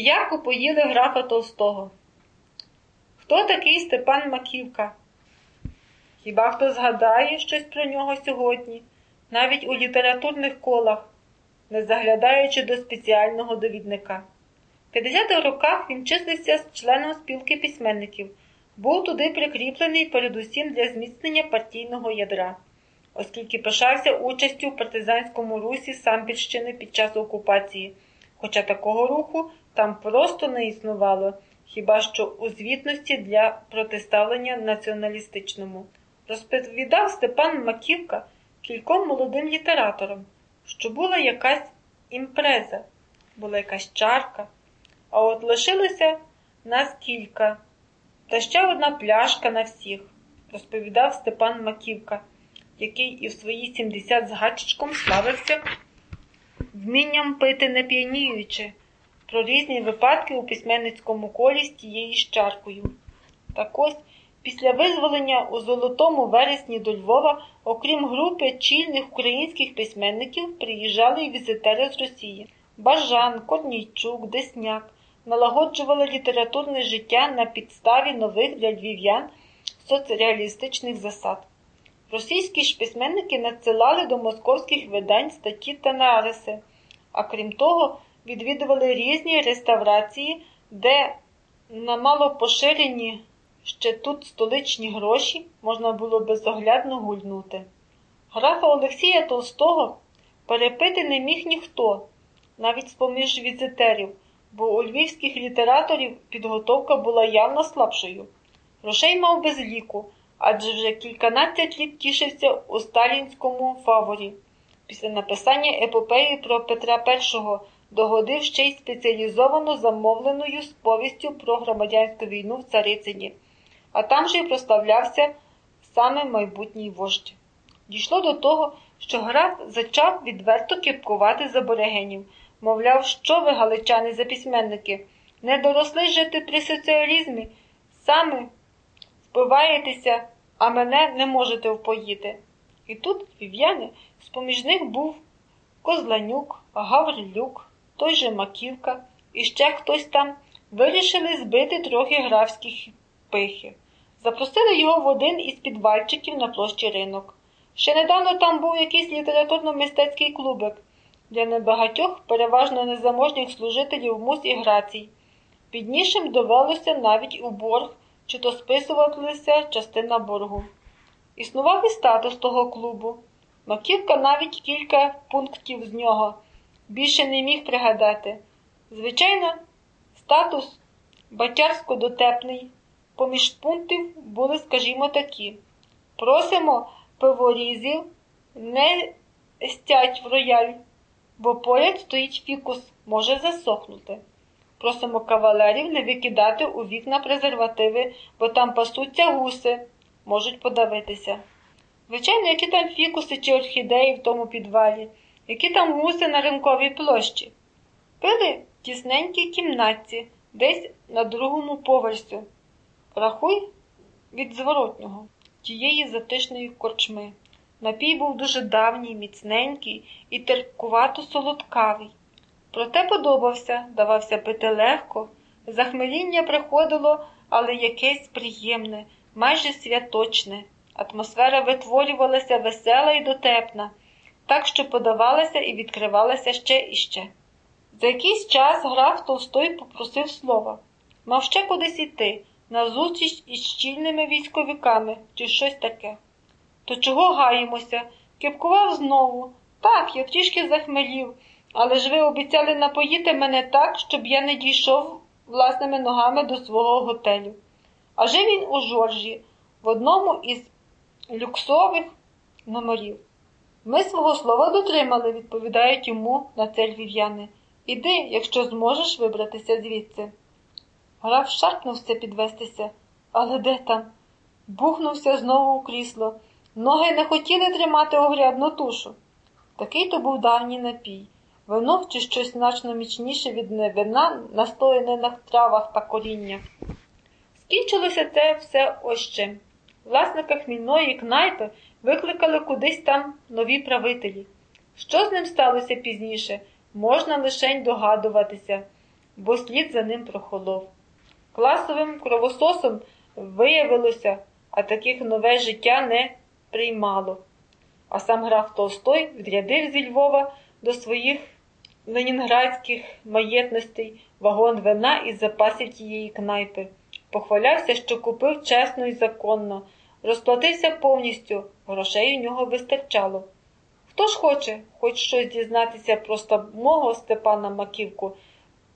як упоїли графа Толстого. Хто такий Степан Маківка? Хіба хто згадає щось про нього сьогодні, навіть у літературних колах, не заглядаючи до спеціального довідника? В 50-х роках він числився з членом спілки письменників, був туди прикріплений передусім для зміцнення партійного ядра, оскільки пишався участю в партизанському русі Самбірщини під час окупації, хоча такого руху там просто не існувало, хіба що у звітності для протиставлення націоналістичному. Розповідав Степан Маківка кільком молодим літераторам, що була якась імпреза, була якась чарка, а от лишилося нас кілька, та ще одна пляшка на всіх, розповідав Степан Маківка, який і в свої 70 з гачечком славився вмінням пити не п'яніючи, про різні випадки у письменницькому колі з тією чаркою. Так ось Після визволення у Золотому вересні до Львова, окрім групи чільних українських письменників, приїжджали й візитери з Росії. Бажан, Корнійчук, Десняк налагоджували літературне життя на підставі нових для львів'ян соцреалістичних засад. Російські ж письменники надсилали до московських видань статті та нариси, а крім того, відвідували різні реставрації, де на малопоширені Ще тут столичні гроші можна було безоглядно гульнути. Графа Олексія Толстого перепити не міг ніхто, навіть з поміж візитерів, бо у львівських літераторів підготовка була явно слабшою. Грошей мав без ліку, адже вже кільканадцять літ тішився у сталінському фаворі. Після написання епопеї про Петра І догодив ще й спеціалізовано замовленою сповістю про громадянську війну в Царицині а там же й проставлявся саме майбутній вождь. Дійшло до того, що граф зачав відверто кіпкувати за борягенів, мовляв, що ви, галичани, за письменники, не доросли жити при соціалізмі, саме впиваєтеся, а мене не можете впоїти. І тут вів'яни, з поміж них був Козланюк, Гаврилюк, той же Маківка і ще хтось там вирішили збити трохи графських пихи. Запросили його в один із підвальчиків на площі ринок. Ще недавно там був якийсь літературно-мистецький клубик для небагатьох, переважно незаможніх служителів мус і грацій. Піднішим довелося навіть у борг, чи то списувалася частина боргу. Існував і статус того клубу. Маківка навіть кілька пунктів з нього більше не міг пригадати. Звичайно, статус батярсько дотепний. Поміж пунктів були, скажімо, такі: просимо пиворізів не стять в рояль, бо поряд стоїть фікус, може засохнути. Просимо кавалерів не викидати у вікна презервативи, бо там пасуться гуси, можуть подавитися. Звичайно, які там фікуси чи орхідеї в тому підвалі, які там гуси на ринковій площі. Пили в тісненькій кімнатці, десь на другому поверсі. Рахуй від зворотнього, тієї затишної корчми. Напій був дуже давній, міцненький і терпкувато солодкавий. Проте подобався, давався пити легко, захмеління приходило, але якесь приємне, майже святочне. Атмосфера витворювалася весела і дотепна, так що подавалася і відкривалася ще і ще. За якийсь час граф Толстой попросив слова, мав ще кудись іти на зустріч із щільними військовиками чи щось таке. То чого гаємося? Кипкував знову. Так, я трішки захмелів, але ж ви обіцяли напоїти мене так, щоб я не дійшов власними ногами до свого готелю. А жив він у Жоржі, в одному із люксових номерів. Ми свого слова дотримали, відповідають йому на це львів'яни. Іди, якщо зможеш вибратися звідси. Граф шарпнувся підвестися, але де там? Бухнувся знову у крісло. Ноги не хотіли тримати огрядну тушу. Такий то був давній напій. Вино чи щось значно міцніше від вина, настояне на травах та коріння. Скінчилося це все ось чим. Власника хмільної кнайпи викликали кудись там нові правителі. Що з ним сталося пізніше, можна лише догадуватися. бо слід за ним прохолов. Класовим кровососом виявилося, а таких нове життя не приймало. А сам граф Толстой відрядив зі Львова до своїх ленінградських маєтностей вагон вина із запасів тієї кнайпи. Похвалявся, що купив чесно і законно, розплатився повністю, грошей у нього вистачало. Хто ж хоче хоч щось дізнатися про самого Степана Маківку,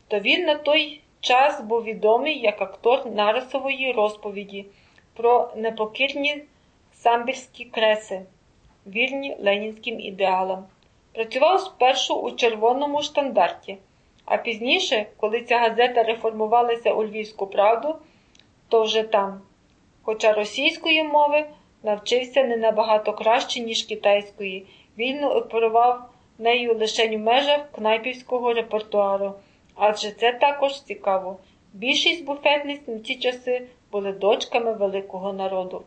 то він на той час був відомий як актор нарисової розповіді про непокірні самбірські креси, вірні ленінським ідеалам. Працював спершу у червоному штандарті, а пізніше, коли ця газета реформувалася у Львівську правду, то вже там. Хоча російської мови навчився не набагато краще, ніж китайської, вільно оперував нею лише в межах кнайпівського репертуару, адже це також цікаво. Більшість буфетниць на ці часи були дочками великого народу.